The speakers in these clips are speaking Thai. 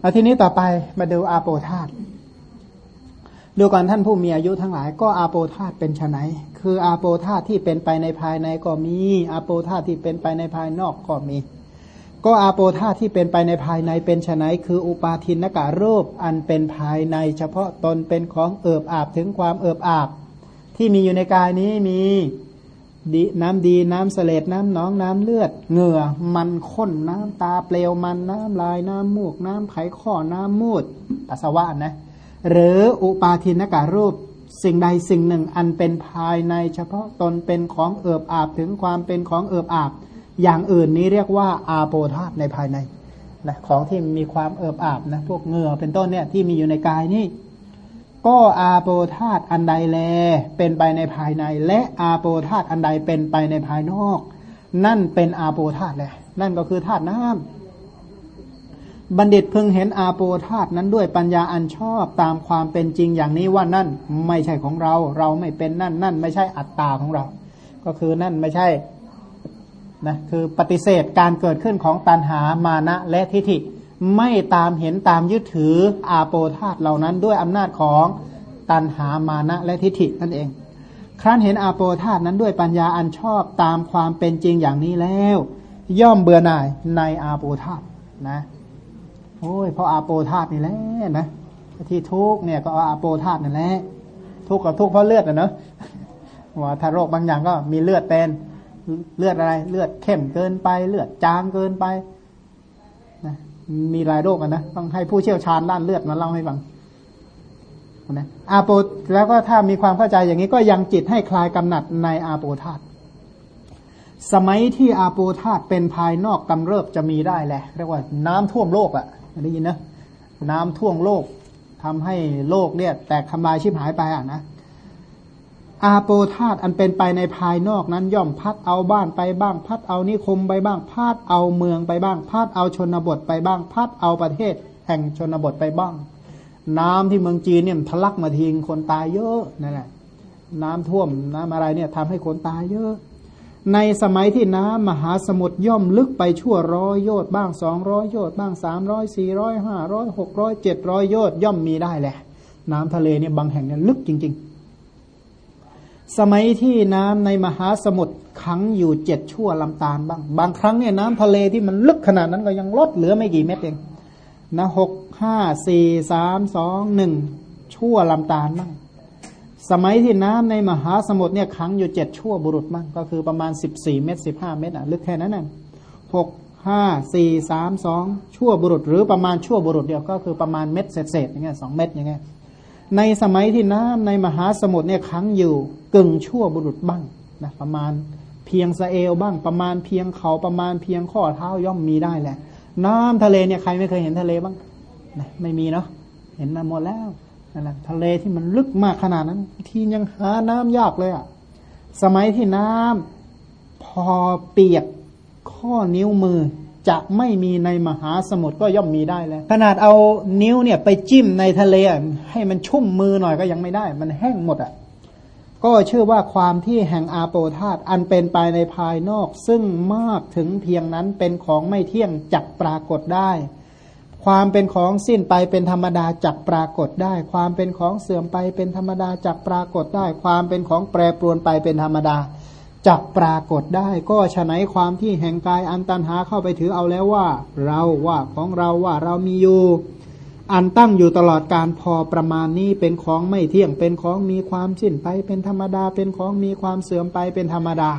เอาทีนี้ต่อไปมาดูอาโปธาตดูก่อนท่านผู้มีอายุทั้งหลาย ก็อาโปธาตเป็นไนคืออาโปธาตที่เป็นไปในภายในก็มี อาโปธาตที่เป็นไปในภายนอกก็มี ก็อาโปธาตที่เป็นไปในภายในเป็นไนคืออุปาทินกะรูปอันเป็นภายใน เฉพาะตนเป็นของเอิบอาบถึงความเอิบอาบ ที่มีอยู่ในกายนี้มี ดีน้ำดีน้ำเสลดน้ำหนองน้ำเลือด เหงื่อ มันข้นน้ำตาเปลวมันน้ำลายน้ำมูก น้ำไขข้อน้ำมูดปัสสาวะนะ หรืออุปาทินการูปสิ่งใดสิ่งหนึ่งอันเป็นภายในเฉพาะตนเป็นของเอิบอาบถึงความเป็นของเอิบอาบ อย่างอื่นนี้เรียกว่าอาโปธาตในภายในนะของที่มีความเอิบอาบนะพวกเหงื่อเป็นต้นเนี่ยที่มีอยู่ในกายนี่ ก็อาโปธาตอันใดแล เป็นไปในภายใน และอาโปธาตอันใดเป็นไปในภายนอก นั่นเป็นอาโปธาตแหละ นั่นก็คือธาตุน้ำบัณฑิตพึงเห็นอาโปธาตนั้นด้วยปัญญาอันชอบตามความเป็นจริงอย่างนี้ว่านั่นไม่ใช่ของเรา เราไม่เป็นนั่น นั่นไม่ใช่อัตตาของเรา ก็คือนั่นไม่ใช่นะคือปฏิเสธการเกิดขึ้นของตัณหามานะและทิฏฐิ ไม่ตามเห็นตามยึดถืออาโปธาตเหล่านั้น ด้วยอำนาจของตันหามานะและทิฏฐินั่นเอง ครั้นเห็นอาโปธาตนั้นด้วยปัญญาอันชอบตามความเป็นจริงอย่างนี้แล้ว ย่อมเบื่อหน่ายในอาโปธาตนะโอ้ยเพราะอาโปธาตนี่แหละนะที่ทุกเนี่ยก็อาโปธาตนั่นแหละทุกข์กับทุกข์เพราะเลือดนะเนาะว่าถ้าโรคบางอย่างก็มีเลือดเป็นเลือดอะไร เลือดเข้มเกินไป เลือดจางเกินไป มีหลายโรคนะต้องให้ผู้เชี่ยวชาญด้านเลือดมาเล่าให้ฟังนะอาโปแล้วก็ถ้ามีความเข้าใจอย่างนี้ก็ยังจิตให้คลายกำหนัดในอาโปธาตสมัยที่อาโปธาตเป็นภายนอกกำเริบจะมีได้แหละเรียกว่าน้ำท่วมโลกอะ่ะได้ยินนะน้ำท่วมโลกทำให้โลกเนี่ยแตกทำลายชิบหายไปอะนะ อาโปธาตอันเป็นไปในภายนอกนั้น ย่อมพัดเอาบ้านไปบ้าง พัดเอานิคมไปบ้างพัดเอาเมืองไปบ้างพัดเอาชนบทไปบ้างพัดเอาประเทศ แห่งชนบทไปบ้าง น้ำที่เมืองจีนเนี่ยทะลักมาทิ้งคนตายเยอะนั่นแหละน้ำท่วมน้ำอะไรเนี่ยทำให้คนตายเยอะ ในสมัยที่น้ำมหาสมุทรย่อมลึกไปชั่วร้อยโยชน์บ้างสองร้อยโยชน์บ้างสามร้อยสี่ร้อยห้าร้อยหกร้อยเจ็ดร้อยโยชน์ย่อมมีได้แหละ น้ำทะเลเนี่ยบางแห่งเนี่ยลึกจริง ๆ สมัยที่น้ำในมหาสมุทรขังอยู่เจ็ดชั่วลำตาลบ้าง บางครั้งเนี่ยน้ำทะเลที่มันลึกขนาดนั้นก็ยังลดเหลือไม่กี่เม็ดเองนะหกห้าสี่สามสองหนึ่งชั่วลำตาลบ้าง สมัยที่น้ำในมหาสมุทรเนี่ยขังอยู่เจ็ดชั่วบุรุษบ้างก็คือประมาณสิบสี่เม็ดสิบห้าเม็ดอะลึกแค่นั้นน่ะหกห้าสี่สามสองชั่วบุรุษ หรือประมาณชั่วบุรุษเดียวก็คือประมาณเม็ดเศษๆอย่างเงี้ยสองเม็ดอย่างเงี้ย ในสมัยที่น้ำในมหาสมุทรเนี่ยค้างอยู่กึ่งชั่วบุรุษบ้างนะประมาณเพียงสะเอวบ้างประมาณเพียงเขาประมาณเพียงข้อเท้าย่อมมีได้แหละ น้ำทะเลเนี่ยใครไม่เคยเห็นทะเลบ้างนะไม่มีเนาะเห็นมาหมดแล้วนั่นแหละทะเลที่มันลึกมากขนาดนั้นที่ยังหาน้ำยากเลยอะ่ะสมัยที่น้ำพอเปียกข้อนิ้วมือ จะไม่มีในมหาสมุทรก็ย่อมมีได้แล้ว ขนาดเอานิ้วเนี่ยไปจิ้มในทะเลให้มันชุ่มมือหน่อยก็ยังไม่ได้ มันแห้งหมดอะก็เชื่อว่าความที่แห่งอาโปธาตอันเป็นไปในภายนอก ซึ่งมากถึงเพียงนั้นเป็นของไม่เที่ยงจักปรากฏได้ ความเป็นของสิ้นไปเป็นธรรมดาจักปรากฏได้ ความเป็นของเสื่อมไปเป็นธรรมดาจักปรากฏได้ ความเป็นของแปรปรวนไปเป็นธรรมดา จักปรากฏได้ ก็ฉะไหนความที่แห่งกายอันตันหาเข้าไปถือเอาแล้วว่า เราว่าของเราว่าเรามีอยู่อันตั้งอยู่ตลอดการพอประมาณนี้เป็นของไม่เที่ยงเป็นของมีความสิ้นไป เป็นธรรมดา เป็นของมีความเสื่อมไปเป็นธรรมดา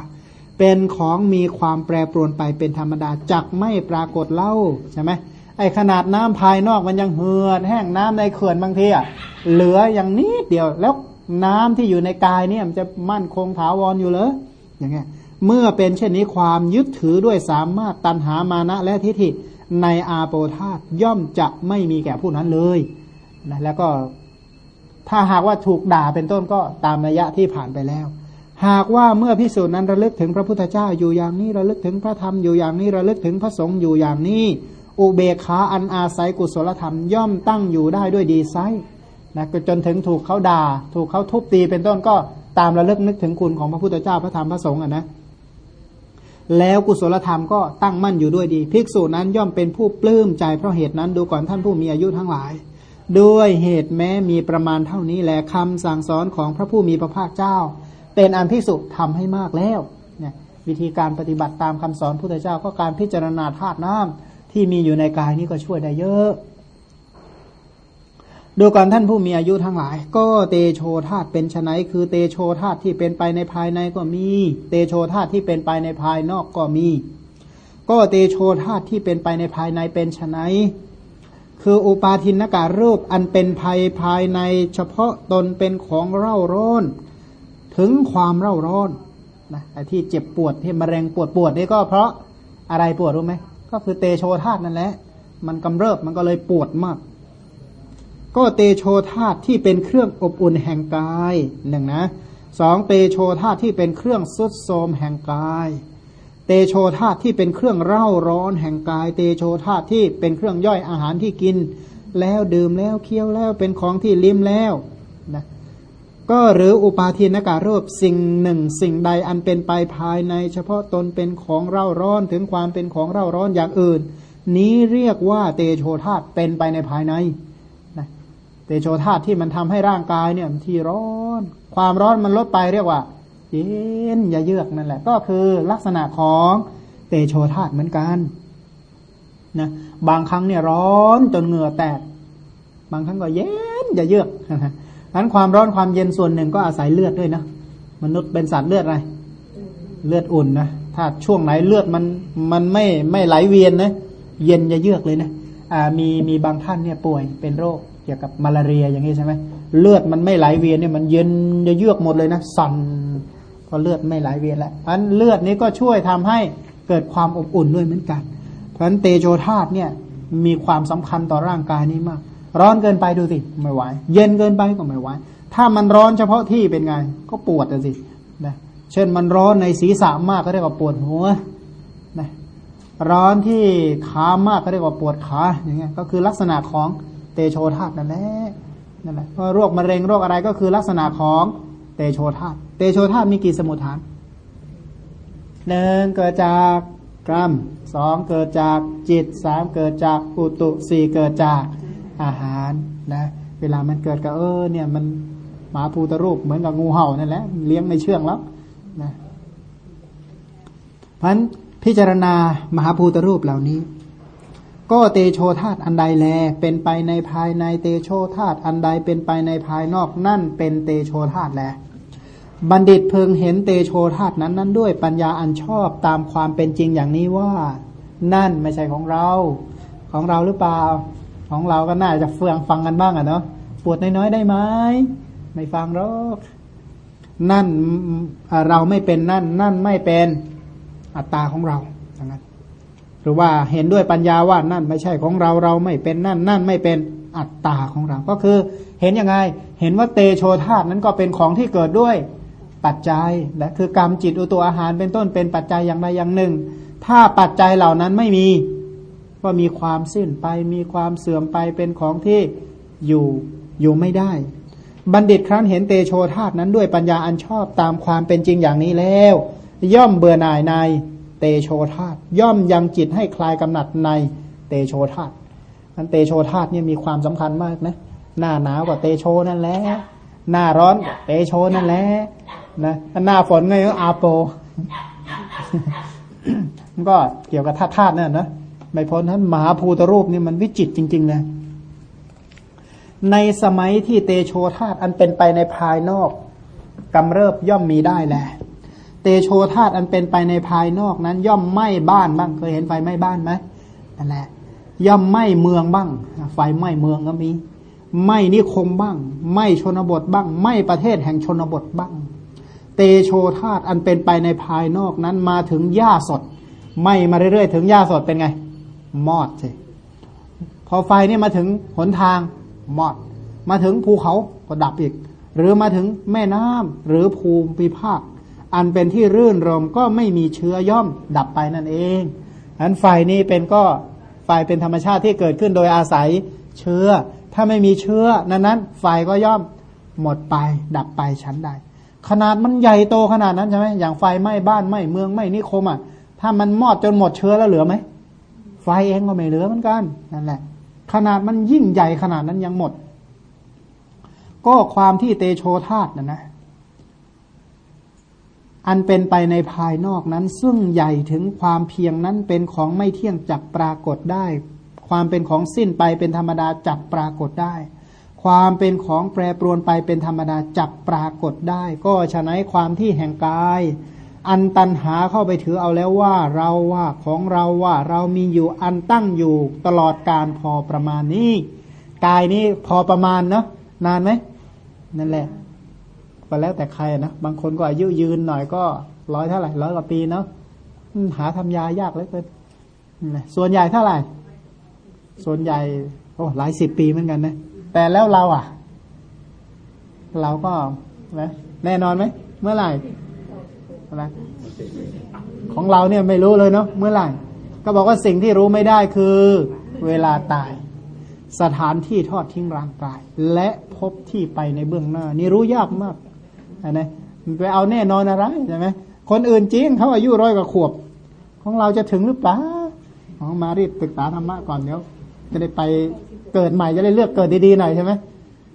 เป็นของมีความแปรปรวนไปเป็นธรรมดาจักไม่ปรากฏเล่าใช่ไหมไอขนาดน้ำภายนอกมันยังเหือดแห้งน้ำในเขื่อนบางทีอะเหลืออย่างนี้เดียวแล้วน้ำที่อยู่ในกายเนี่ยมันจะมั่นคงถาวรออยู่เลยอ ย่างเงี้ยเมื่อเป็นเช่นนี้ความยึดถือด้วยสามารถตันหามานะและทิฏฐิในอาโปธาตย่อมจะไม่มีแก่ผู้นั้นเลยนะแล้วก็ถ้าหากว่าถูกด่าเป็นต้นก็ตามระยะที่ผ่านไปแล้ว หากว่าเมื่อพิสูจน์นั้นระลึกถึงพระพุทธเจ้าอยู่อย่างนี้ระลึกถึงพระธรรมอยู่อย่างนี้ระลึกถึงพระสงฆ์อยู่อย่างนี้ อุเบกขาอันอาศัยกุศลธรรมย่อมตั้งอยู่ได้ด้วยดีไซนะจนถึงถูกเขาด่า ถูกเขาทุบตีเป็นต้นก็ ตามระลึกนึกถึงคุณของพระพุทธเจ้าพระธรรมพระสงฆ์อะนะแล้วกุศลธรรมก็ตั้งมั่นอยู่ด้วยดี ภิกษุนั้นย่อมเป็นผู้ปลื้มใจเพราะเหตุนั้นดูก่อนท่านผู้มีอายุทั้งหลาย ด้วยเหตุแม้มีประมาณเท่านี้แหละคำสั่งสอนของพระผู้มีพระภาคเจ้า เป็นอันภิกษุทำให้มากแล้วเนี่ยวิธีการปฏิบัติตามคำสอนพุทธเจ้าก็การพิจารณาธาตุน้ำที่มีอยู่ในกายนี้ก็ช่วยได้เยอะ ดูก่อนท่านผู้มีอายุทั้งหลาย ก็เตโชธาตเป็นไนคือเตโชธาตที่เป็นไปในภายในก็มี เตโชธาตที่เป็นไปในภายนอกก็มี ก็เตโชธาตที่เป็นไปในภายในเป็นไนคืออุปาทินการูปอันเป็นภัยภายในเฉพาะตนเป็นของเร่าร้อน ถึงความเร่าร้อนนะไอ้ที่เจ็บปวดที่มะเร็งปวดปวดนี่ก็เพราะอะไรปวดรู้ไหมก็คือเตโชธาตนั่นแหละมันกำเริบมันก็เลยปวดมาก ก็เตโชธาตุที่เป็นเครื่องอบอุ่นแห่งกายหนึ่งนะสองเตโชธาตุที่เป็นเครื่องสุดโทมแห่งกาย เตโชธาตุที่เป็นเครื่องเร่าร้อนแห่งกาย เตโชธาตุที่เป็นเครื่องย่อยอาหารที่กิน แล้วดื่มแล้วเคี้ยวแล้วเป็นของที่ลิ้มแล้วนะก็หรืออุปาทินาการรูปสิ่งหนึ่ง สิ่งใดอันเป็นไปภายใน เฉพาะตนเป็นของเร่าร้อนถึงความเป็นของเร่าร้อนอย่างอื่น นี้เรียกว่าเตโชธาตุเป็นไปในภายใน เตโชธาตุที่มันทำให้ร่างกายเนี่ยที่ร้อน ความร้อนมันลดไปเรียกว่าเย็นอย่าเยือกนั่นแหละ ก็คือลักษณะของเตโชธาตุเหมือนกันนะบางครั้งเนี่ยร้อนจนเหงื่อแตก บางครั้งก็เย็นอย่าเยือกนั้นความร้อนความเย็นส่วนหนึ่งก็อาศัยเลือดด้วยนะมนุษย์เป็นสัตว์เลือดอะไรเลือดอุ่นนะถ้าช่วงไหนเลือดมันมันไม่ไม่ไหลเวียนนะเย็นอย่าเยือกเลยนะอ่ามีมีบางท่านเนี่ยป่วยเป็นโรค กี่ยวกับมาลาเรียอย่างนี้ใช่ไหมเลือดมันไม่ไหลเวียนเนี่ยมันเย็นจะเยือกหมดเลยนะสั่นพอเลือดไม่ไหลเวียนแล้วอันเลือดนี้ก็ช่วยทำให้เกิดความอบอุ่นด้วยเหมือนกัน เพราะฉะนั้นเตโชธาตุเนี่ยมีความสำคัญต่อร่างกายนี้มาก ร้อนเกินไปดูสิไม่ไหวเย็นเกินไปก็ไม่ไหวถ้ามันร้อนเฉพาะที่เป็นไง ก็ปวดสินะเช่นมันร้อนในศีรษะมากก็เรียกว่าปวดหัวนะร้อนที่ขามากก็เรียกว่าปวดขาอย่างเงี้ยก็คือลักษณะของ เตโชธาตุนั่นแหละนั่นแหละเพราะโรคมะเร็งโรคอะไรก็คือลักษณะของเตโชธาตุเตโชธาตุมีกี่สมุทฐานหนึ่งเกิดจากกรรมสองเกิดจากจิตสามเกิดจากอุตุสี่เกิดจากอาหารนะเวลามันเกิดก็เออเนี่ยมันหมาภูตรูปเหมือนกับงูเห่านั่นแหละเลี้ยงในเชื่องแล้วนะเพราะนั้นพิจารณามหาภูตรูปเหล่านี้ ก็เตโชธาตอันใดแล เป็นไปในภายในเตโชธาตอันใดเป็นไปในภายนอกนั่นเป็นเตโชธาตแล บัณฑิตเพึงเห็นเตโชธาตุนั้นนั้นด้วยปัญญาอันชอบตามความเป็นจริงอย่างนี้ว่า นั่นไม่ใช่ของเรา ของเราหรือเปล่า ของเราก็น่าจะเฟืองฟังกันบ้างอะเนาะปวดน้อยๆได้ไหมไม่ฟังหรอกนั่นเราไม่เป็นนั่น นั่นไม่เป็นอัตตาของเรา หรือว่าเห็นด้วยปัญญาว่านั่นไม่ใช่ของเราเราไม่เป็นนั่นนั่นไม่เป็นอัตตาของเรา ก็คือเห็นยังไง เห็นว่าเตโชธาตนั้นก็เป็นของที่เกิดด้วยปัจจัยและคือกรรมจิตอุตัวอาหารเป็นต้นเป็นปัจจัยอย่างใดอย่างหนึ่ง ถ้าปัจจัยเหล่านั้นไม่มี ก็มีความสิ้นไป มีความเสื่อมไปเป็นของที่อยู่อยู่ไม่ได้ บัณฑิตครั้นเห็นเตโชธาตนั้นด้วยปัญญาอันชอบตามความเป็นจริงอย่างนี้แล้ว ย่อมเบื่อหน่ายใน เตโชธาตย่อมยังจิตให้คลายกำหนัดในเตโชธาตอันเตโชธาตเนี่ยมีความสำคัญมากนะหน้าหนาวกว่าเตโชนั่นแหละหน้าร้อนเตโชนั่นแหละนะหน้าฝนไงก็อาโปมันก็เกี่ยวกับธาตุธาตุนั่นนะไม่พ้นนั้นมหาภูตรูปนี่มันวิจิตจริงๆเลยในสมัยที่เตโชธาตอันเป็นไปในภายนอกกำเริบย่อมมีได้แหละ เตโชธาตอันเป็นไปในภายนอกนั้น ย่อมไหม้บ้านบ้างเคยเห็นไฟไหม้บ้านไหมนั่นแหละ ย่อมไหม้เมืองบ้าง ไฟไหม้เมืองก็มีไหม้นิคมบ้างไหม้ชนบทบ้างไหม้ประเทศแห่งชนบทบ้าง เตโชธาตอันเป็นไปในภายนอกนั้นมาถึงหญ้าสดไหม้มาเรื่อยๆ ถึงหญ้าสดเป็นไง มอดสิพอไฟนี่มาถึงหนทางมอด มาถึงภูเขาก็ดับอีก หรือมาถึงแม่น้ำหรือภูมิภาค อันเป็นที่รื่นรมก็ไม่มีเชื้อย่อมดับไปนั่นเองอันไฟนี้เป็นก็ไฟเป็นธรรมชาติที่เกิดขึ้นโดยอาศัยเชื้อ ถ้าไม่มีเชื้อนั้นนั้นไฟก็ย่อมหมดไป ดับไปชั้นใด ขนาดมันใหญ่โตขนาดนั้นใช่ไหมอย่างไฟไหม้บ้านไหม้เมืองไหม้นิคมอะถ้ามันมอดจนหมดเชื้อแล้วเหลือไหมไฟเองก็ไม่เหลือเหมือนกันนั่นแหละ ขนาดมันยิ่งใหญ่ขนาดนั้นยังหมด ก็ความที่เตโชธาตนะนะ อันเป็นไปในภายนอกนั้น ซึ่งใหญ่ถึงความเพียงนั้นเป็นของไม่เที่ยงจักปรากฏได้ ความเป็นของสิ้นไปเป็นธรรมดาจักปรากฏได้ ความเป็นของแปรปรวนไปเป็นธรรมดาจักปรากฏได้ ก็ฉะนั้นความที่แห่งกาย อันตันหาเข้าไปถือเอาแล้วว่าเราว่าของเราว่าเรามีอยู่อันตั้งอยู่ตลอดการพอประมาณนี้ กายนี้พอประมาณเนาะนานไหมนั่นแหละ ก็แล้วแต่ใครนะบางคนก็อายุยืนหน่อยก็ร้อยเท่าไหร่ร้อยกว่าปีเนาะหาทำยายากเหลยเกินส่วนใหญ่เท่าไหร่ ส่วนใหญ่โอ้หลายสิบปีเหมือนกันนะแต่แล้วเราอะ เราก็นะแน่นอนไหมเมื่อไหร่อะไรของเราเนี่ยไม่รู้เลยเนาะเมื่อไหร่ ก็บอกว่าสิ่งที่รู้ไม่ได้คือ เวลาตาย สถานที่ทอดทิ้งร่างกาย และพบที่ไปในเบื้องหน้า นี่รู้ยากมาก นะไปเอาแน่นอนอะไรใช่ไหมคนอื่นจริงเขาอายุร้อยกว่าขวบ ของเราจะถึงหรือเปล่าของมารีบศึกษาธรรมะก่อนเดี๋ยวจะได้ไปเกิดใหม่จะได้เลือกเกิดดีๆหน่อยใช่ไหม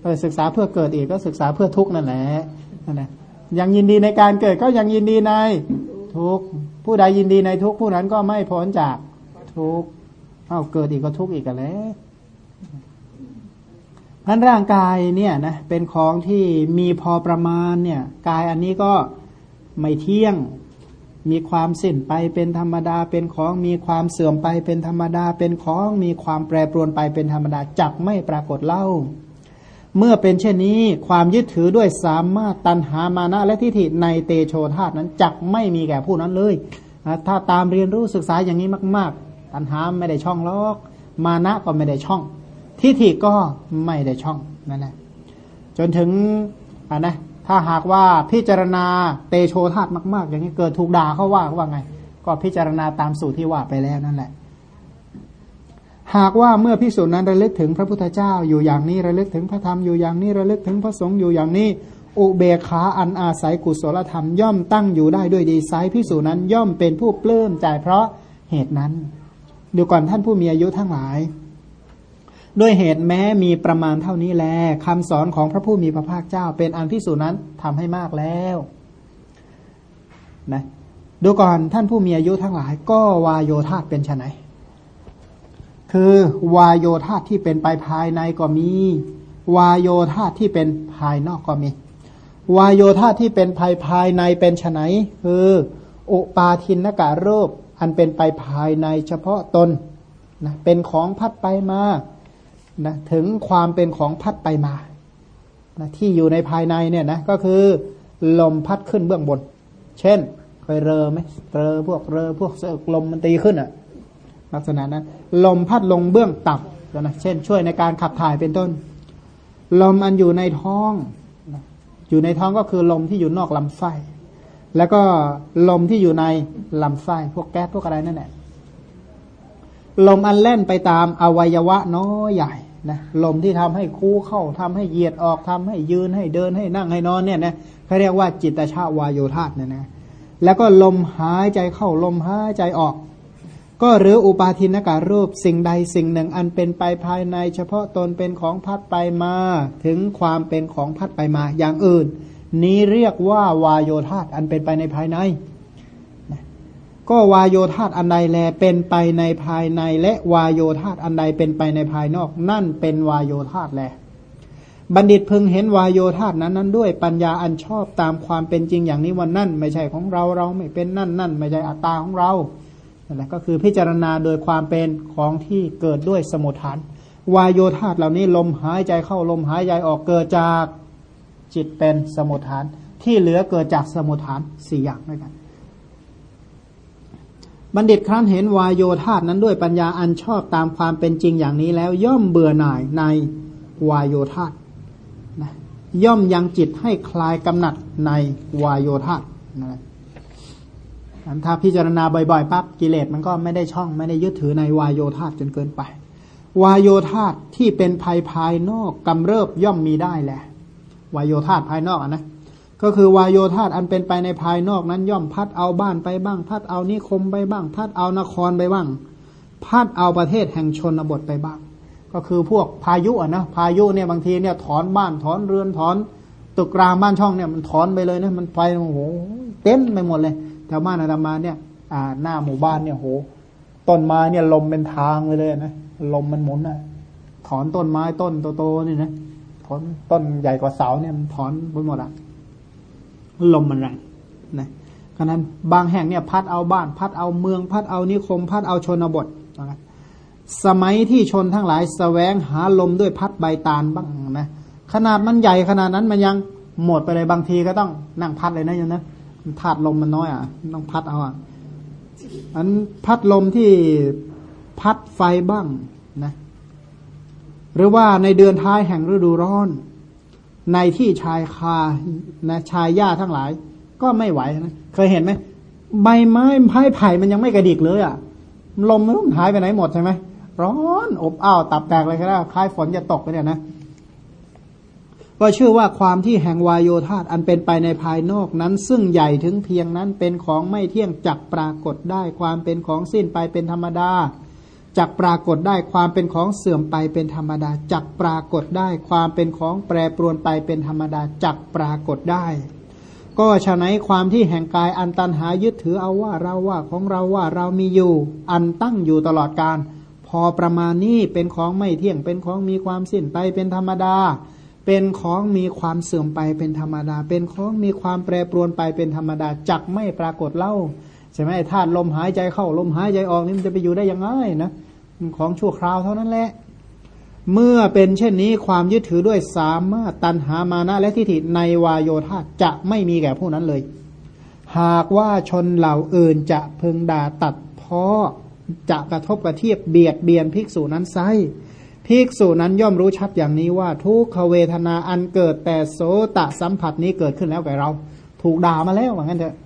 เออศึกษาเพื่อเกิดอีกก็ศึกษาเพื่อทุกนั่นแหละนั่นแหละยังยินดีในการเกิดก็ยังยินดีในทุกผู้ใดยินดีในทุกผู้นั้นก็ไม่พ้นจากทุกเอาเกิดอีกก็ทุกอีกกันแล้ว พันร่างกายเนี่ยนะเป็นของที่มีพอประมาณเนี่ยกายอันนี้ก็ไม่เที่ยงมีความสิ้นไปเป็นธรรมดาเป็นของมีความเสื่อมไปเป็นธรรมดาเป็นของมีความแปรปรวนไปเป็นธรรมดาจักไม่ปรากฏเล่า เมื่อเป็นเช่นนี้ความยึดถือด้วยสามารถตันหามานะและทิฏฐิในเตโชธาตนั้นจักไม่มีแก่ผู้นั้นเลยถ้าตามเรียนรู้ศึกษาอย่างนี้มาก ๆ ตันหาไม่ได้ช่องลอก มานะก็ไม่ได้ช่อง ทิฏฐิก็ไม่ได้ช่องนั่นแหละจนถึงอ่านะถ้าหากว่าพิจารณาเตโชธาตมากๆ อย่างนี้เกิดถูกด่าเขาว่าว่าไง ก็พิจารณาตามสูตรที่ว่าไปแล้วนั่นแหละ หากว่าเมื่อพิสูจน์นั้นระลึกถึงพระพุทธเจ้าอยู่อย่างนี้ระลึกถึงพระธรรมอยู่อย่างนี้ระลึกถึงพระสงฆ์อยู่อย่างนี้ อุเบขาอันอาศัยกุศลธรรมย่อมตั้งอยู่ได้ด้วยดีไซพิสูจนั้นย่อมเป็นผู้ปลื้มใจเพราะเหตุนั้นดูก่อนท่านผู้มีอายุทั้งหลาย ด้วยเหตุแม้มีประมาณเท่านี้แลคำสอนของพระผู้มีพระภาคเจ้า เป็นอันพิสูจนั้นทำให้มากแล้วนะดูก่อนท่านผู้มีอายุทั้งหลาย ก็วายโยธาเป็นไนคือวายโยธาที่เป็นไปภายในก็มี วายโยธาที่เป็นภายนอกก็มี วายโยธาที่เป็นภายภายในเป็นไนคืออุปาทินนกะรูปอันเป็นไปภายในเฉพาะตนนะเป็นของพัดไปมา นะถึงความเป็นของพัดไปมานะที่อยู่ในภายในเนี่ยนะก็คือลมพัดขึ้นเบื้องบน เช่นเคยเรอไหมเรอพวกเรอพวกเสลมมันตีขึ้นอะลักษณะนั้นลมพัดลงเบื้องต่ำนะเช่น ช่วยในการขับถ่ายเป็นต้น ลมอันอยู่ในท้องอยู่ในท้องก็คือลมที่อยู่นอกลำไส้แล้วก็ลมที่อยู่ในลำไส้พวกแก๊สพวกอะไรนั่นแหละลมอันเล่นไปตามอวัยวะน้อยใหญ่ นะลมที่ทำให้คู่เข้าทำให้เหยียดออกทำให้ยืนให้เดินให้นั่งให้นอนเนี่ยนะเขาเรียกว่าจิตชาวายโยธาเนี่ยนะแล้วก็ลมหายใจเข้าลมหายใจออก ก็หรืออุปาทินการูปสิ่งใดสิ่งหนึ่งอันเป็นไปภายใน เฉพาะตนเป็นของพัดไปมา ถึงความเป็นของพัดไปมา อย่างอื่น นี้เรียกว่าวายโยธาอันเป็นไปในภายใน ก็วายโยธาตอันใดแลเป็นไปในภายใน และวายโยธาตอันใดเป็นไปในภายนอก นั่นเป็นวายโยธาตแล บัณฑิตพึงเห็นวายโยธาตนั้นนั้นด้วยปัญญาอันชอบตามความเป็นจริงอย่างนี้ว่านั่น ไม่ใช่ของเราเราไม่เป็นนั่นนั่น ไม่ใช่อัตตาของเรานั่นแหละก็คือพิจารณาโดยความเป็นของที่เกิดด้วยสมุทฐานวายโยธาตเหล่านี้ลมหายใจเข้าลมหายใจออกเกิดจากจิตเป็นสมุทฐาน ที่เหลือเกิดจากสมุทฐานสี่อย่างด้วยกัน บัณฑิตครั้นเห็นวายโยธาตนั้นด้วยปัญญาอันชอบตามความเป็นจริงอย่างนี้แล้ว ย่อมเบื่อหน่ายในวายโยธาตนะย่อมยังจิตให้คลายกำหนัดในวายโยธาตนะถ้าพิจารณาบ่อยๆปั๊บกิเลสมันก็ไม่ได้ช่องไม่ได้ยึดถือในวายโยธาตจนเกินไป วายโยธาตที่เป็นภัยภายนอกกำเริบย่อมมีได้แหละวายโยธาตภายนอกอะนะ ก็คือวายโยธาตอันเป็นไปในภายนอกนั้น ย่อมพัดเอาบ้านไปบ้าง พัดเอานิคมไปบ้าง พัดเอานครไปบ้าง พัดเอาประเทศแห่งชนบทไปบ้าง ก็คือพวกพายุอะนะพายุเนี่ยบางทีเนี่ยถอนบ้านถอนเรือนถอนตึกรามบ้านช่องเนี่ยมันถอนไปเลยนะมันไปโอ้โหเต็มไปหมดเลยแถวบ้านอาตมาเนี่ยอ่าหน้าหมู่บ้านเนี่ยโหต้นไม้เนี่ยลมเป็นทางเลยเลยนะลมมันหมุนอะถอนต้นไม้ต้นโตๆนี่นะถอนต้นใหญ่กว่าเสาเนี่ยมันถอนไปหมดอะ ลมมันแรงนะขณะนั้นบางแห่งเนี่ยพัดเอาบ้าน พัดเอาเมือง พัดเอานิคม พัดเอาชนบทนะสมัยที่ชนทั้งหลายสแสวงหาลมด้วยพัดใบตาลบ้างนะขนาดมันใหญ่ขนาดนั้นมันยังหมดไปเลยบางทีก็ต้องนั่งพัดเลยนะยังนะธาตุลมมันน้อยอะต้องพัดเอาอะอันพัดลมที่พัดไฟบ้างนะ หรือว่าในเดือนท้ายแห่งฤดูร้อน ในที่ชายคานะชายหญ้าทั้งหลาย ก็ไม่ไหวนะเคยเห็นไหมใบไม้ไม้ไผ่มันยังไม่กระดิกเลยอะลมมันหายไปไหนหมดใช่ไหมร้อนอบอ้าวตับแตกเลยก็ได้คล้ายฝนจะตกไปเนี่ยนะก็ชื่อว่าความที่แห่งวายโยธาตอันเป็นไปในภายนอกนั้น ซึ่งใหญ่ถึงเพียงนั้นเป็นของไม่เที่ยงจักปรากฏได้ ความเป็นของสิ้นไปเป็นธรรมดา จักปรากฏได้ความเป็นของเสื่อมไปเป็นธรรมดาจักปรากฏได้ความเป็นของแปรปรวนไปเป็นธรรมดาจักปรากฏได้ ก็ฉะนั้นความที่แห่งกายอันตันหายึดถือเอาว่าเราว่าของเราว่าเรามีอยู่ อันตั้งอยู่ตลอดการพอประมาณนี้เป็นของไม่เที่ยงเป็นของมีความสิ้นไปเป็นธรรมดา เป็นของมีความเสื่อมไปเป็นธรรมดา เป็นของมีความแปรปรวนไปเป็นธรรมดาจักไม่ปรากฏเล่าใช่ไหมธาตุลมหายใจเข้าลมหายใจออกนี่มันจะไปอยู่ได้ยังไงนะ ของชั่วคราวเท่านั้นแหละ เมื่อเป็นเช่นนี้ความยึดถือด้วยสามารถตันหามานะและทิฏฐิในวายโยธาจะไม่มีแก่ผู้นั้นเลย หากว่าชนเหล่าอื่นจะพึงด่าตัดพ้อจะกระทบกระเทียบเบียดเบียนภิกษุนั้นไซภิกษุนั้นย่อมรู้ชัดอย่างนี้ว่า ทุกขเวทนาอันเกิดแต่โสตสัมผัสนี้เกิดขึ้นแล้วแก่เรา ถูกด่ามาแล้วว่างั้นเถอะ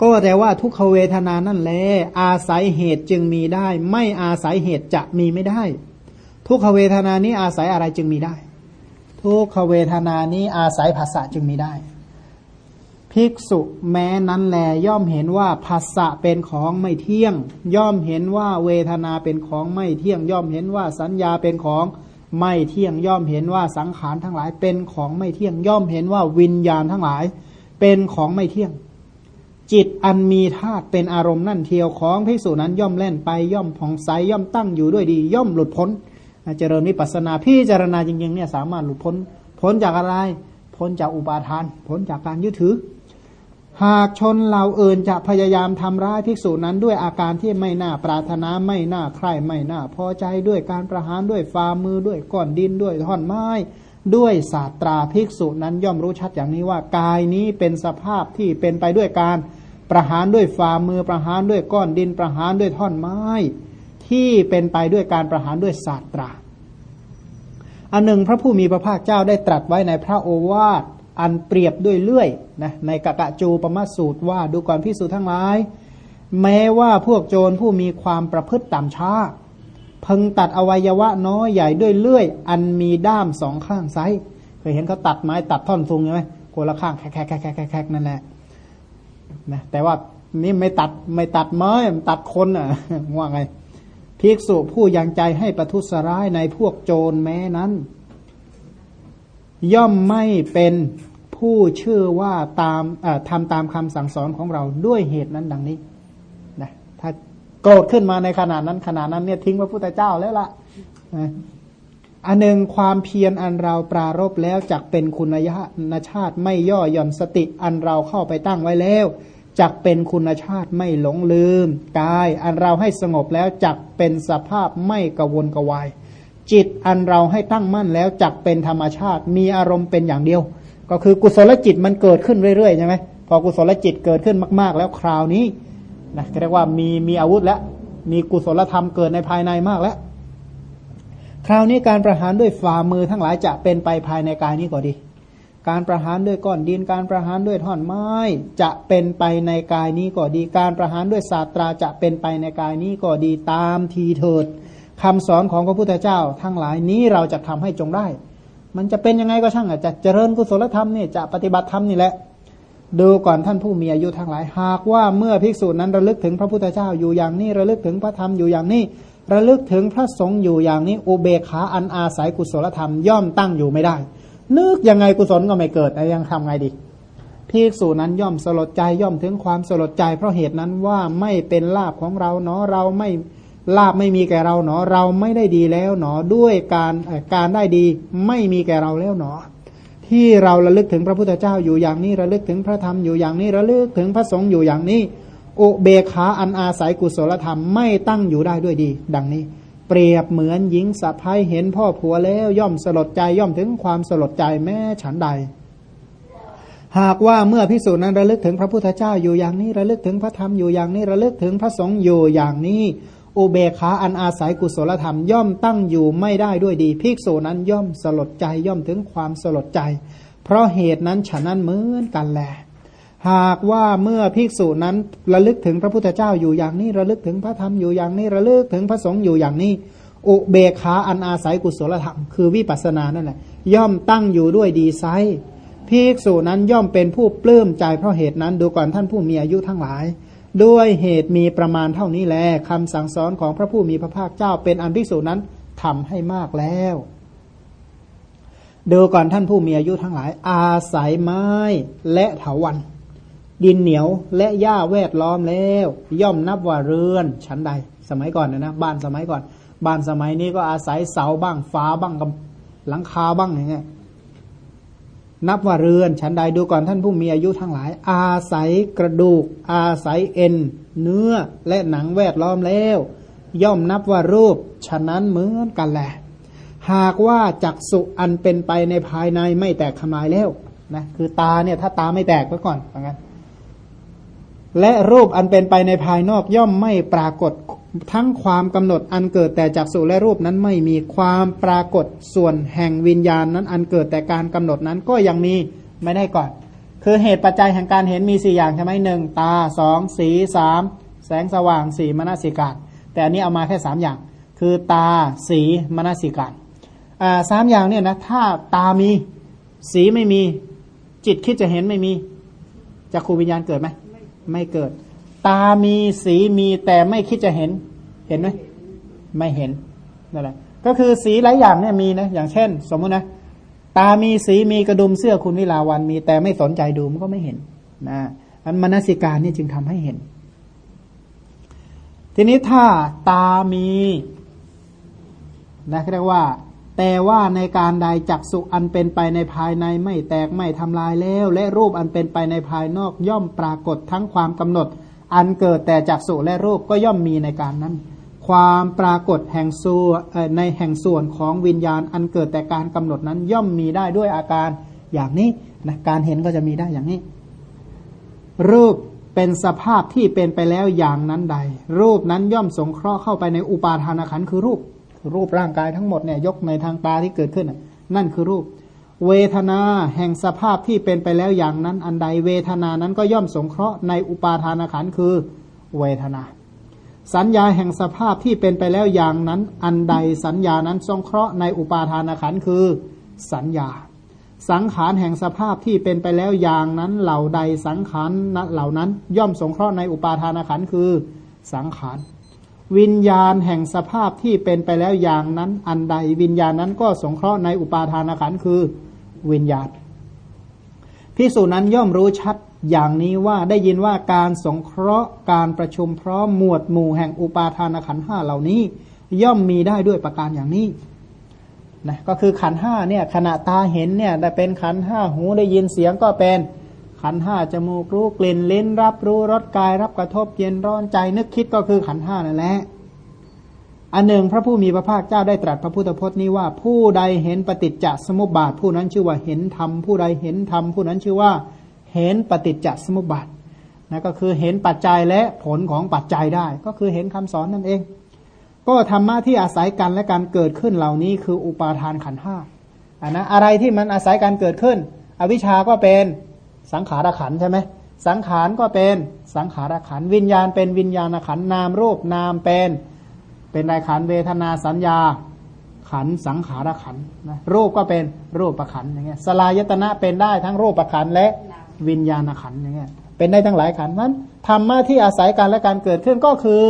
ก็แต่ว่าทุกขเวทนานั่นแหละอาศัยเหตุจึงมีได้ ไม่อาศัยเหตุจะมีไม่ได้ ทุกขเวทนานี้อาศัยอะไรจึงมีได้ ทุกขเวทนานี้อาศัยภาษาจึงมีได้ ภิกษุแม้นั้นแลย่อมเห็นว่าภาษะเป็นของไม่เที่ยง ย่อมเห็นว่าเวทนาเป็นของไม่เที่ยง ย่อมเห็นว่าสัญญาเป็นของไม่เที่ยง ย่อมเห็นว่าสังขารทั้งหลายเป็นของไม่เที่ยง ย่อมเห็นว่าวิญญาณทั้งหลาย เป็นของไม่เที่ยง จิตอันมีธาตุเป็นอารมณ์นั่นเทียวของภิกษุนั้นย่อมเล่นไปย่อมผ่องใสย่อมตั้งอยู่ด้วยดี ย่อมหลุดพ้นเจริญนิปัสนาพิจารณาจริงๆเนี่ยสามารถหลุดพ้นพ้นจากอะไร พ้นจากอุปาทาน พ้นจากการยึดถือ หากชนเราเอื่นจะพยายามทำร้ายภิกษุนั้นด้วยอาการที่ไม่น่าปรารถนาไม่น่าใคร่ไม่น่าพอใจด้วยการประหารด้วยฝ่ามือด้วยก้อนดินด้วยท่อนไม้ด้วยศาสตราภิกษุนั้นย่อมรู้ชัดอย่างนี้ว่ากายนี้เป็นสภาพที่เป็นไปด้วยการ ประหารด้วยฝ่ามือประหารด้วยก้อนดินประหารด้วยท่อนไม้ ที่เป็นไปด้วยการประหารด้วยศาสตราอันหนึ่งพระผู้มีพระภาคเจ้าได้ตรัสไว้ในพระโอวาทอันเปรียบด้วยเลื่อยนะในกะกะจูปมาสูตรว่าดูก่อนพิสูจทั้งหลาย แม้ว่าพวกโจรผู้มีความประพฤติต่ำช้าพึงตัดอวัยวะน้อยใหญ่ด้วยเลื่อย อันมีด้ามสองข้างไซเคยเห็นเขาตัดไม้ตัดท่อนทุงใช่ไหมคนละข้างแคกแคกแคกแคกนั่นแหละ นะแต่ว่านี่ไม่ตัดไม่ตัดไม้ตัดคนอะว่าไงภิกษุผู้ยังใจให้ประทุษร้ายในพวกโจรแม้นั้น ย่อมไม่เป็นผู้เชื่อว่าตามทำตามคำสั่งสอนของเราด้วยเหตุนั้นดังนี้นะถ้าโกรธขึ้นมาในขณะนั้นขณะนั้นเนี่ยทิ้งพระพุทธเจ้าแล้วละ่ะอันหนึ่งความเพียรอันเราปรารบแล้วจักเป็นคุณยนชาติไม่ย่อหย่อนสติอันเราเข้าไปตั้งไว้แล้ว จักเป็นคุณชาติไม่หลงลืมกายอันเราให้สงบแล้วจักเป็นสภาพไม่กวนกวาย จิตอันเราให้ตั้งมั่นแล้วจักเป็นธรรมชาติมีอารมณ์เป็นอย่างเดียว ก็คือกุศลจิตมันเกิดขึ้นเรื่อยๆใช่ไหมพอกุศลจิตเกิดขึ้นมาก ๆ แล้วคราวนี้นะเรียกว่ามีมีอาวุธแล้วมีกุศลธรรมเกิดในภายในมากแล้ว คราวนี้การประหารด้วยฝ่ามือทั้งหลายจะเป็นไปภายในกายนี้ก็ดี การประหารด้วยก้อนดินการประหารด้วยท่อนไม้ จะเป็นไปในกายนี้ก็ดี การประหารด้วยศาสตราจะเป็นไปในกายนี้ก็ดีตามทีเถิดคำสอนของพระพุทธเจ้า ทั้งหลายนี้เราจะทำให้จงได้ มันจะเป็นยังไงก็ช่างอะจะเจริญกุศลธรรมนี่จะปฏิบัติธรรมนี่แหละดูก่อนท่านผู้มีอายุทั้งหลาย หากว่าเมื่อภิกษุนั้นระลึกถึงพระพุทธเจ้าอยู่อย่างนี้ระลึกถึงพระธรรมอยู่อย่างนี้ระลึกถึงพระสงฆ์อยู่อย่างนี้อุเบกขาอันอาศัยกุศลธรรมย่อมตั้งอยู่ไม่ได้ นึกยังไงกุศลก็ไม่เกิดยังทำไงดีภิกษุนั้นย่อมสลดใจย่อมถึงความสลดใจ เพราะเหตุนั้นว่าไม่เป็นลาบของเราเนาะเราไม่ลาบไม่มีแก่เราเนาะเราไม่ได้ดีแล้วเนาะด้วยการการได้ดีไม่มีแก่เราแล้วเนาะที่เราระลึกถึงพระพุทธเจ้าอยู่อย่างนี้ระลึกถึงพระธรรมอยู่อย่างนี้ระลึกถึงพระสงฆ์อยู่อย่างนี้ โอเบขาอันอาศัยกุศลธรรมไม่ตั้งอยู่ได้ด้วยดี ดังนี้ เปรียบเหมือนหญิงสะพ้ายเห็นพ่อผัวแล้วย่อมสลดใจย่อมถึงความสลดใจแม้ฉันใด หากว่าเมื่อพิสูจน์นั้นระลึกถึงพระพุทธเจ้าอยู่อย่างนี้ระลึกถึงพระธรรมอยู่อย่างนี้ระลึกถึงพระสงฆ์อยู่อย่างนี้อุเบกขาอันอาศัยกุศลธรรมย่อมตั้งอยู่ไม่ได้ด้วยดีภิกษุนั้นย่อมสลดใจย่อมถึงความสลดใจ เพราะเหตุนั้นฉะนั้นเหมือนกันแหละ หากว่าเมื่อภิกษุนั้นระลึกถึงพระพุทธเจ้าอยู่อย่างนี้ระลึกถึงพระธรรมอยู่อย่างนี้ระลึกถึงพระสงฆ์อยู่อย่างนี้ อุเบกขาอันอาศัยกุศลธรรมคือวิปัสสนานั่นแหละย่อมตั้งอยู่ด้วยดีไซภิกษุนั้นย่อมเป็นผู้ปลื้มใจเพราะเหตุนั้นดูก่อนท่านผู้มีอายุทั้งหลาย ด้วยเหตุมีประมาณเท่านี้แลคำสั่งสอนของพระผู้มีพระภาคเจ้าเป็นอันภิกษุนั้นทำให้มากแล้วดูก่อนท่านผู้มีอายุทั้งหลาย อาศัยไม้และเถาวัน ดินเหนียวและหญ้าแวดล้อมแล้ว ย่อมนับว่าเรือนชั้นใด สมัยก่อนนะนะบ้านสมัยก่อน บ้านสมัยนี้ก็อาศัยเสาบ้างฟ้าบ้างกับหลังคาบ้างอย่างเงี้ยนับว่าเรือนฉันใดดูก่อนท่านผู้มีอายุทั้งหลาย อาศัยกระดูก อาศัยเอ็น เนื้อและหนังแวดล้อมแล้ว ย่อมนับว่ารูป ฉะนั้นเหมือนกันแหละ หากว่าจักสุอันเป็นไปในภายในไม่แตกทำลายแล้วนะคือตาเนี่ยถ้าตาไม่แตกไว้ก่อนเหมือนกัน และรูปอันเป็นไปในภายนอกย่อมไม่ปรากฏทั้งความกำหนดอันเกิดแต่จักสุและรูปนั้นไม่มีความปรากฏส่วนแห่งวิญญาณนั้นอันเกิดแต่การกำหนดนั้นก็ยังมีไม่ได้ก่อน คือเหตุปัจจัยแห่งการเห็นมีสี่อย่างใช่ไหมหนึ่งตาสองสีสามแสงสว่างสี่มนสิกาแต่อันนี้เอามาแค่สามอย่าง คือตาสีมนสิการอ่าสามอย่างเนี่ยนะถ้าตามีสีไม่มี จิตคิดจะเห็นไม่มีจักขูวิญญาณเกิดไหม ไม่เกิด ตามีสีมีแต่ไม่คิดจะเห็น เห็นไหมไม่เห็นนั่นแหละก็คือสีหลายอย่างเนี่ยมีนะอย่างเช่น สมมตินะตามีสีมีกระดุมเสื้อคุณวิลาวันมี แต่ไม่สนใจดูมันก็ไม่เห็นนะอันมนสิการนี่จึงทำให้เห็น ทีนี้ถ้าตามีนะเรียกว่า แต่ว่าในการใดจักสุอันเป็นไปในภายในไม่แตกไม่ทำลายแล้ว และรูปอันเป็นไปในภายนอกย่อมปรากฏทั้งความกำหนด อันเกิดแต่จักสุและรูปก็ย่อมมีในการนั้น ความปรากฏแห่งส่วนในแห่งส่วนของวิญญาณอันเกิดแต่การกำหนดนั้นย่อมมีได้ด้วยอาการอย่างนี้นะการเห็นก็จะมีได้อย่างนี้ รูปเป็นสภาพที่เป็นไปแล้วอย่างนั้นใด รูปนั้นย่อมสงเคราะห์เข้าไปในอุปาทานขันคือรูป รูปร่างกายทั้งหมดเนี่ยยกในทางตาที่เกิดขึ้น นั่นคือรูป เวทนาแห่งสภาพที่เป็นไปแล้วอย่างนั้น อันใดเวทนานั้นก็ย่อมสงเคราะห์ในอุปาทานขันคือเวทนา สัญญาแห่งสภาพที่เป็นไปแล้วอย่างนั้น อันใดสัญญานั้นสงเคราะห์ในอุปาทานขันคือ สัญญา สังขารแห่งสภาพที่เป็นไปแล้วอย่างนั้นเหล่าใดสังขารเหล่านั้น ย่อมสงเคราะห์ในอุปาทานขันคือ สังขาร วิญญาณแห่งสภาพที่เป็นไปแล้วอย่างนั้น อันใดวิญญาณนั้นก็สงเคราะห์ในอุปาทานขันคือวิญญาณพิสูจนั้นย่อมรู้ชัดอย่างนี้ว่าได้ยินว่าการสงเคราะห์การประชุมพร้อมหมวดหมู่แห่งอุปาทานขันห้าเหล่านี้ ย่อมมีได้ด้วยประการอย่างนี้นะก็คือขันห้าเนี่ยขณะตาเห็นเนี่ยได้เป็นขันห้าหูได้ยินเสียงก็เป็น ขันห้าจมูกรู้กลิ่นลิ้น รับรู้รสกาย รับกระทบเย็นร้อนใจนึกคิดก็คือขันห้านั่นแหละอันหนึ่งพระผู้มีพระภาคเจ้าได้ตรัสพระพุทธพจน์นี้ว่าผู้ใดเห็นปฏิจจสมุปบาท ผู้นั้นชื่อว่าเห็นธรรมผู้ใดเห็นธรรมผู้นั้นชื่อว่าเห็นปฏิจจสมุปบาทนั่นก็คือเห็นปัจจัยและผลของปัจจัยได้ ก็คือเห็นคำสอนนั่นเอง ก็ธรรมะที่อาศัยกันและการเกิดขึ้นเหล่านี้คืออุปาทานขันห้าอันนะอะไรที่มันอาศัยการเกิดขึ้น อวิชาก็เป็น สังขารขันใช่ไหมสังขารก็เป็นสังขารขันวิญญาณเป็นวิญญาณขันนามรูปนามเป็น เป็นนายขันเวทนาสัญญาขันสังขารขันนะรูปก็เป็นรูปประขันอย่างเงี้ยสลายตนะเป็นได้ทั้งรูปประขันและวิญญาณขันอย่างเงี้ยเป็นได้ทั้งหลายขันนั้นธรรมะที่อาศัยการและการเกิดขึ้นก็คือ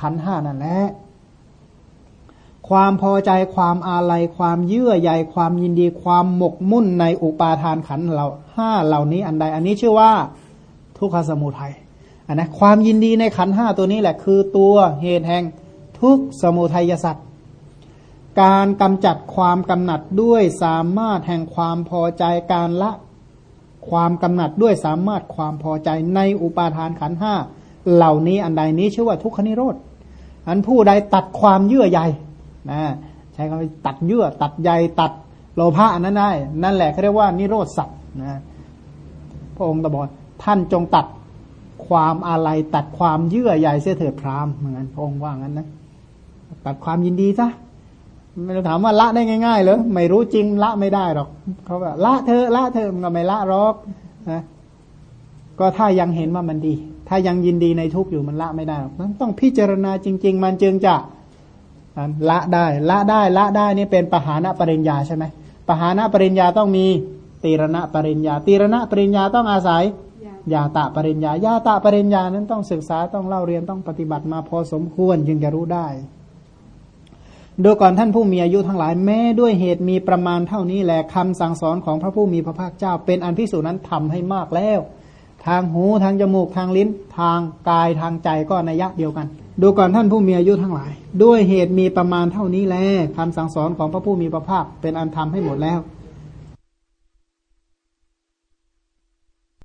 ขันห้านั่นแหละ ความพอใจความอาลัยความเยื่อใยความยินดีความหมกมุ่นในอุปาทานขันเราห้าเหล่านี้อันใด อันนี้ชื่อว่าทุกขสมุทัยอันนะความยินดีในขันห้าตัวนี้แหละคือตัวเหตุแห่งทุกสมุทัยสัตว์การกำจัดความกำหนัดด้วยสามารถแห่งความพอใจการละความกำหนัดด้วยสามารถความพอใจในอุปาทานขันห้าเหล่านี้อันใดนี้ชื่อว่าทุกขนิโรธอันผู้ใดตัดความเยื่อใย นะใช้คำว่าตัดเยื่อ ตัดใยตัดโลภะอันนั้นได้ นั่นแหละเขาเรียกว่านิโรธสัตว์นะพระองค์ตบอกท่านจงตัดความอะไรตัดความเยื่อใยเสียเถิดพรามเหมือนพระองค์ว่างั้นนะตัดความยินดีซะไม่ต้ถามว่าละได้ง่ายๆเลยไม่รู้จริงละไม่ได้หรอกเขาว่าละเธอละเธอมันก็ไม่ละหรอกนะก็ถ้ายังเห็นว่ามันดี ถ้ายังยินดีในทุกอยู่มันละไม่ได้หรอกมันต้องพิจารณาจริง ๆ มันจึงจะ ละได้ละได้ละได้นี่เป็นปหานะปริญญาใช่ไหมปหานะปริญญาต้องมีตีรณะปริญญา ตีรณะปริญญาต้องอาศัยยาตะปริญญายาตะปริญญานั้นต้องศึกษาต้องเล่าเรียนต้องปฏิบัติมาพอสมควรจึงจะรู้ได้ ดูก่อนท่านผู้มีอายุทั้งหลาย แม้ด้วยเหตุมีประมาณเท่านี้แหละคำสั่งสอนของพระผู้มีพระภาคเจ้า เป็นอันพิสูจนั้นทำให้มากแล้ว ทางหูทางจมูกทางลิ้น ทางกายทางใจก็นัยยะเดียวกัน ดูก่อนท่านผู้มีอายุทั้งหลาย ด้วยเหตุมีประมาณเท่านี้แลคำสั่งสอนของพระผู้มีพระภาคเป็นอันทำให้หมดแล้ว